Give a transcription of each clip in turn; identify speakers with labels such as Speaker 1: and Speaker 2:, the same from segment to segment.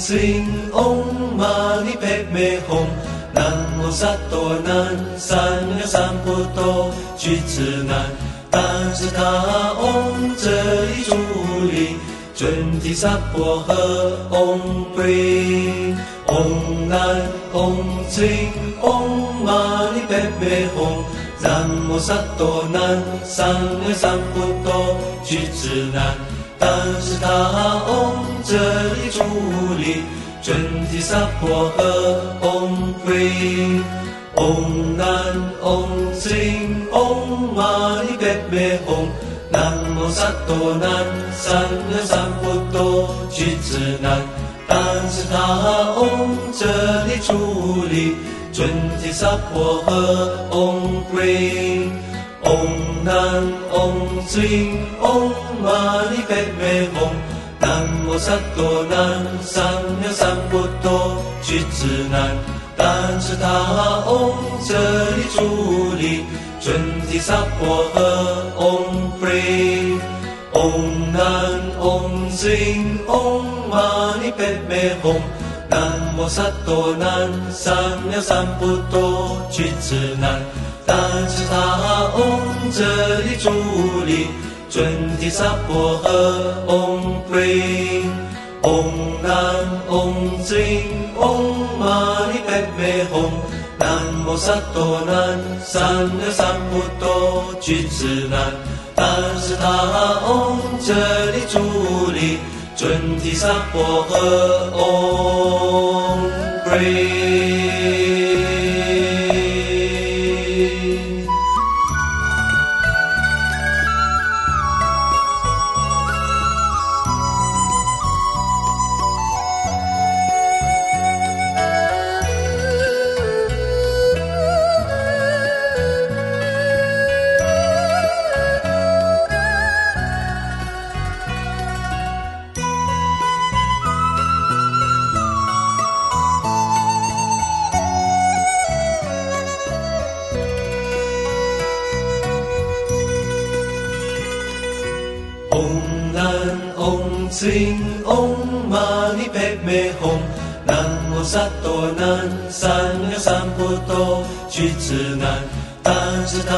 Speaker 1: Sing Om Mani Padme Hum，南无萨多南三藐三菩提，具智南，但是他嗡这一主力，准提萨婆诃，嗡贝，嗡南，嗡净，嗡玛尼贝贝吽，南无萨多南三藐三菩提，具智南，但是他嗡这一主力。准提萨婆诃，嗡贝，嗡南，嗡净，嗡玛尼贝贝吽，南无萨多南三藐三菩提，具智南，但是他嗡这里处理，准提萨婆诃，嗡贝，嗡南，嗡净，嗡玛尼贝贝吽。南无萨多南三藐三菩提，具智南，但是他嗡这里主力，准提萨婆诃，嗡贝，嗡南，嗡净，嗡玛尼贝贝吽。南无萨多南三藐三菩提，具智南，但是他嗡这里主力。准提萨婆诃，嗡贝，嗡南，嗡净，嗡玛尼贝贝吽，南无萨多南三藐三菩提，具智南，但是他嗡这里主力，准提萨婆诃，嗡贝。Sing Om Mani Padme Hum，南无萨多南三藐三菩提，具智南，但是他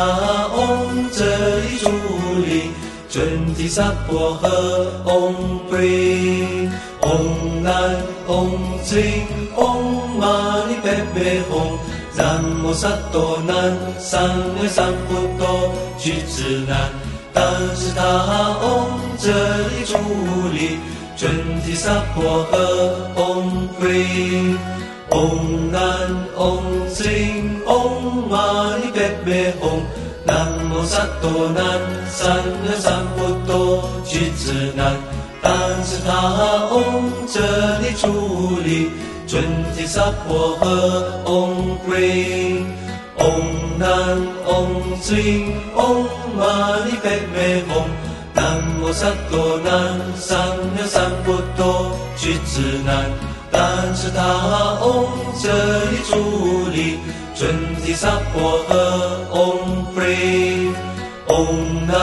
Speaker 1: 嗡这里主力，准提萨婆诃，嗡贝，嗡南，嗡净，嗡玛尼贝贝吽，南无萨多南三藐三菩提，具智南。但是他嗡这里主力，准提萨婆诃，嗡贝，嗡南，嗡净，嗡玛尼贝贝吽，南无萨多南三藐三菩提，具智南。但是他嗡这里主力，准提萨婆诃，嗡贝。嗡南，嗡净，嗡玛尼贝贝吽，南无萨多南三藐三菩提，具智南，但是他嗡这里主力，准提萨婆诃，嗡贝，嗡南，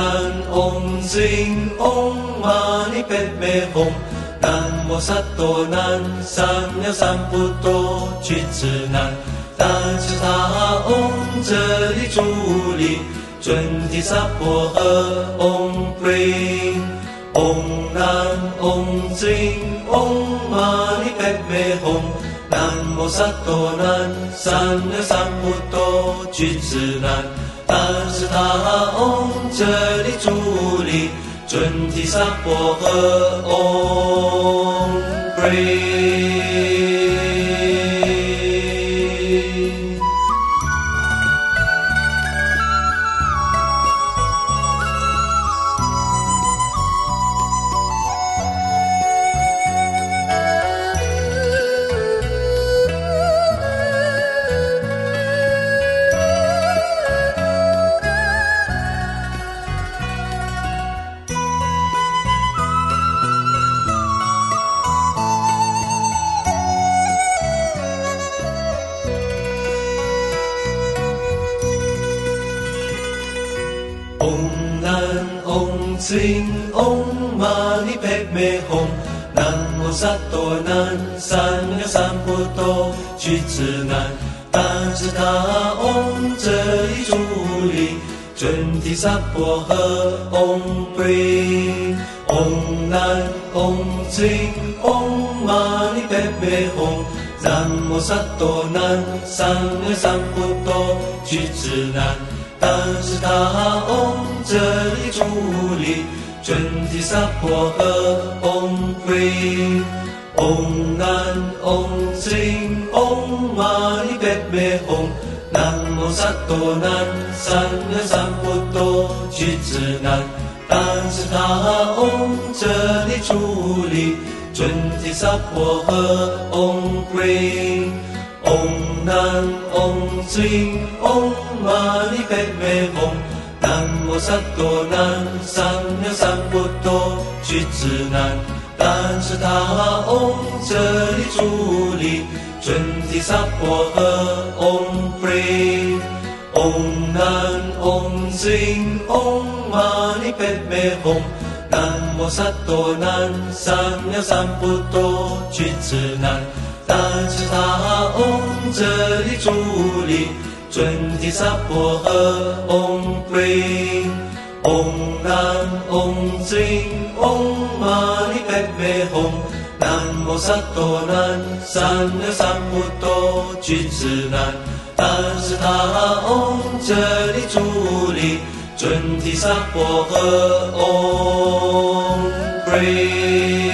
Speaker 1: 嗡净，嗡玛尼贝贝吽，南无萨多南三藐三菩提，具智南。但是他嗡这里主力，准提萨婆诃，嗡贝，嗡南，嗡净，嗡玛尼贝贝吽，南无萨多南三藐三菩提，具智南。但是他嗡这里主力，准提萨婆诃，嗡贝。南，嗡净，嗡玛尼贝贝吽，南无无萨多南，三藐三菩提，具智难。但是他嗡这一主力，准提萨婆诃，嗡贝，嗡南，嗡净，嗡玛尼贝贝吽，南无萨多南，三藐三菩提，具智难。但是他嗡这一主力。准提萨婆诃，嗡贝，嗡南，嗡净，嗡玛尼贝贝吽，南无萨多南，三藐三菩提，具智难。但是他嗡这里处理，准提萨婆诃，嗡贝，嗡南，嗡净，嗡玛尼贝贝吽。南无萨多南，三藐三菩提，具智难。但是他嗡这里主力，准提萨婆诃，嗡贝，嗡南，嗡净，嗡玛尼贝贝吽。南无萨多南，三藐三菩提，具智难。但是他嗡这里主力。准提萨婆诃，嗡贝，嗡南，嗡净，嗡玛尼贝贝吽。南无萨多南，三藐三菩提，具智难。但是他嗡这里主力，准提萨婆诃，嗡贝。